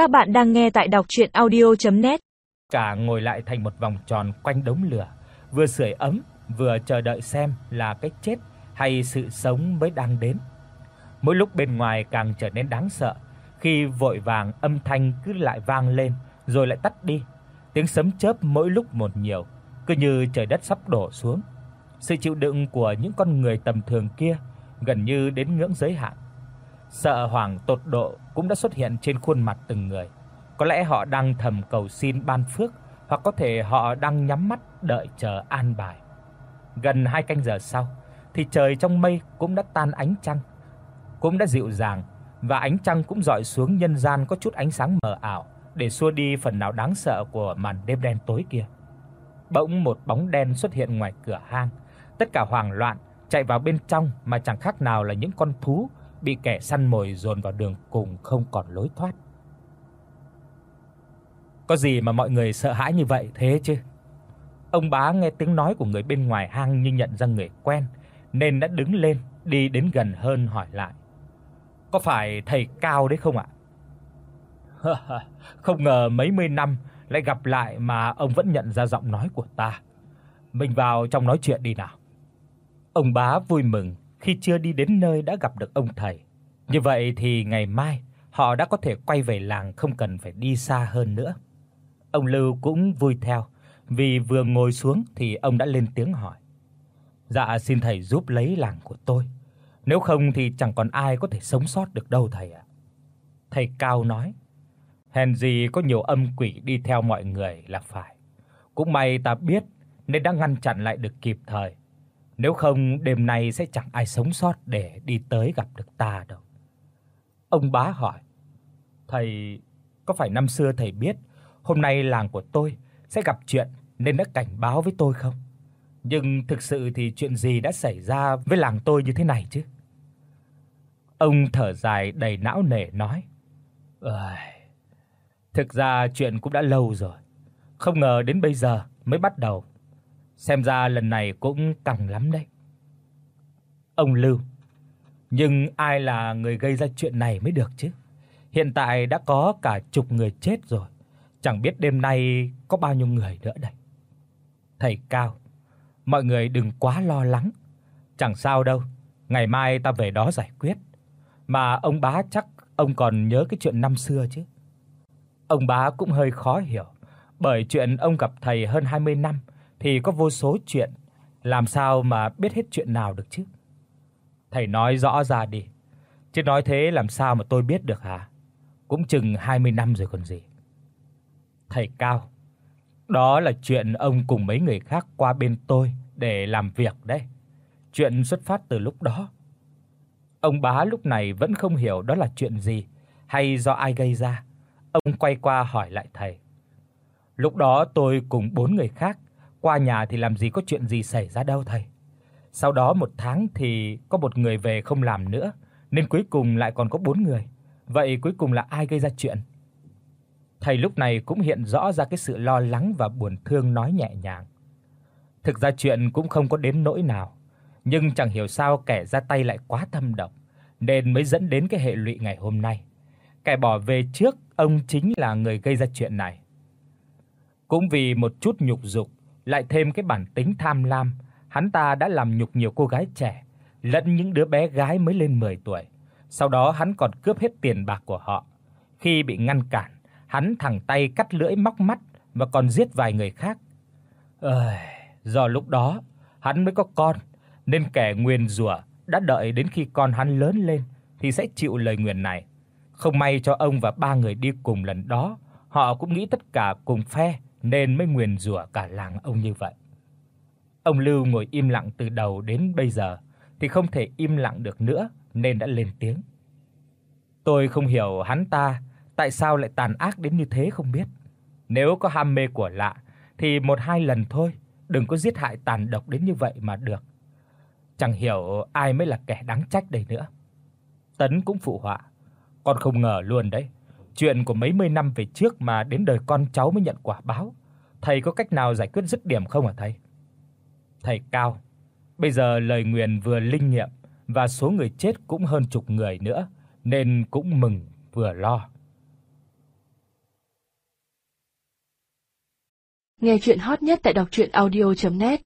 Các bạn đang nghe tại đọc audio net Cả ngồi lại thành một vòng tròn quanh đống lửa, vừa sưởi ấm, vừa chờ đợi xem là cái chết hay sự sống mới đang đến. Mỗi lúc bên ngoài càng trở nên đáng sợ, khi vội vàng âm thanh cứ lại vang lên rồi lại tắt đi. Tiếng sấm chớp mỗi lúc một nhiều, cứ như trời đất sắp đổ xuống. Sự chịu đựng của những con người tầm thường kia gần như đến ngưỡng giới hạn. Sợ hoảng tột độ cũng đã xuất hiện trên khuôn mặt từng người. Có lẽ họ đang thầm cầu xin ban phước, hoặc có thể họ đang nhắm mắt đợi chờ an bài. Gần 2 canh giờ sau thì trời trong mây cũng đã tan ánh trăng, cũng đã dịu dàng và ánh trăng cũng rọi xuống nhân gian có chút ánh sáng mờ ảo để xua đi phần nào đáng sợ của màn đêm đen tối kia. Bỗng một bóng đen xuất hiện ngoài cửa hang, tất cả hoảng loạn chạy vào bên trong mà chẳng khác nào là những con thú bị kẻ săn mồi dồn vào đường cùng không còn lối thoát. Có gì mà mọi người sợ hãi như vậy thế chứ? Ông bá nghe tiếng nói của người bên ngoài hang như nhận ra người quen, nên đã đứng lên, đi đến gần hơn hỏi lại. Có phải thầy Cao đấy không ạ? không ngờ mấy mươi năm lại gặp lại mà ông vẫn nhận ra giọng nói của ta. Mình vào trong nói chuyện đi nào. Ông bá vui mừng khi chưa đi đến nơi đã gặp được ông thầy. Như vậy thì ngày mai họ đã có thể quay về làng không cần phải đi xa hơn nữa. Ông Lưu cũng vui theo, vì vừa ngồi xuống thì ông đã lên tiếng hỏi. Dạ xin thầy giúp lấy làng của tôi. Nếu không thì chẳng còn ai có thể sống sót được đâu thầy ạ. Thầy Cao nói, hèn gì có nhiều âm quỷ đi theo mọi người là phải. Cũng may ta biết nên đã ngăn chặn lại được kịp thời. Nếu không đêm nay sẽ chẳng ai sống sót để đi tới gặp được ta đâu. Ông bá hỏi: "Thầy có phải năm xưa thầy biết hôm nay làng của tôi sẽ gặp chuyện nên đã cảnh báo với tôi không? Nhưng thực sự thì chuyện gì đã xảy ra với làng tôi như thế này chứ?" Ông thở dài đầy não nề nói: "Ơi, thực ra chuyện cũng đã lâu rồi, không ngờ đến bây giờ mới bắt đầu Xem ra lần này cũng căng lắm đấy. Ông Lưu, nhưng ai là người gây ra chuyện này mới được chứ? Hiện tại đã có cả chục người chết rồi, chẳng biết đêm nay có bao nhiêu người nữa đây. Thầy Cao, mọi người đừng quá lo lắng, chẳng sao đâu, ngày mai ta về đó giải quyết. Mà ông bá chắc ông còn nhớ cái chuyện năm xưa chứ. Ông bá cũng hơi khó hiểu, bởi chuyện ông gặp thầy hơn 20 năm thì có vô số chuyện, làm sao mà biết hết chuyện nào được chứ? Thầy nói rõ ra đi. Chứ nói thế làm sao mà tôi biết được hả? Cũng chừng 20 năm rồi còn gì. Thầy Cao, đó là chuyện ông cùng mấy người khác qua bên tôi để làm việc đấy. Chuyện xuất phát từ lúc đó. Ông bá lúc này vẫn không hiểu đó là chuyện gì hay do ai gây ra. Ông quay qua hỏi lại thầy. Lúc đó tôi cùng bốn người khác qua nhà thì làm gì có chuyện gì xảy ra đâu thầy. Sau đó một tháng thì có một người về không làm nữa, nên cuối cùng lại còn có bốn người. Vậy cuối cùng là ai gây ra chuyện? Thầy lúc này cũng hiện rõ ra cái sự lo lắng và buồn thương nói nhẹ nhàng. Thực ra chuyện cũng không có đến nỗi nào, nhưng chẳng hiểu sao kẻ ra tay lại quá thâm độc, nên mới dẫn đến cái hệ lụy ngày hôm nay. Kẻ bỏ về trước, ông chính là người gây ra chuyện này. Cũng vì một chút nhục dục lại thêm cái bản tính tham lam, hắn ta đã làm nhục nhiều cô gái trẻ, lẫn những đứa bé gái mới lên 10 tuổi. Sau đó hắn còn cướp hết tiền bạc của họ. Khi bị ngăn cản, hắn thẳng tay cắt lưỡi móc mắt và còn giết vài người khác. Ơi, do lúc đó hắn mới có con, nên kẻ nguyền rủa đã đợi đến khi con hắn lớn lên thì sẽ chịu lời nguyền này. Không may cho ông và ba người đi cùng lần đó, họ cũng nghĩ tất cả cùng phe nên mới nguyền rủa cả làng ông như vậy. Ông Lưu ngồi im lặng từ đầu đến bây giờ thì không thể im lặng được nữa nên đã lên tiếng. Tôi không hiểu hắn ta tại sao lại tàn ác đến như thế không biết. Nếu có ham mê của lạ thì một hai lần thôi, đừng có giết hại tàn độc đến như vậy mà được. Chẳng hiểu ai mới là kẻ đáng trách đây nữa. Tấn cũng phụ họa, con không ngờ luôn đấy, Chuyện của mấy mươi năm về trước mà đến đời con cháu mới nhận quả báo. Thầy có cách nào giải quyết dứt điểm không ạ thầy? Thầy Cao, bây giờ lời nguyền vừa linh nghiệm và số người chết cũng hơn chục người nữa, nên cũng mừng vừa lo. Nghe truyện hot nhất tại doctruyenaudio.net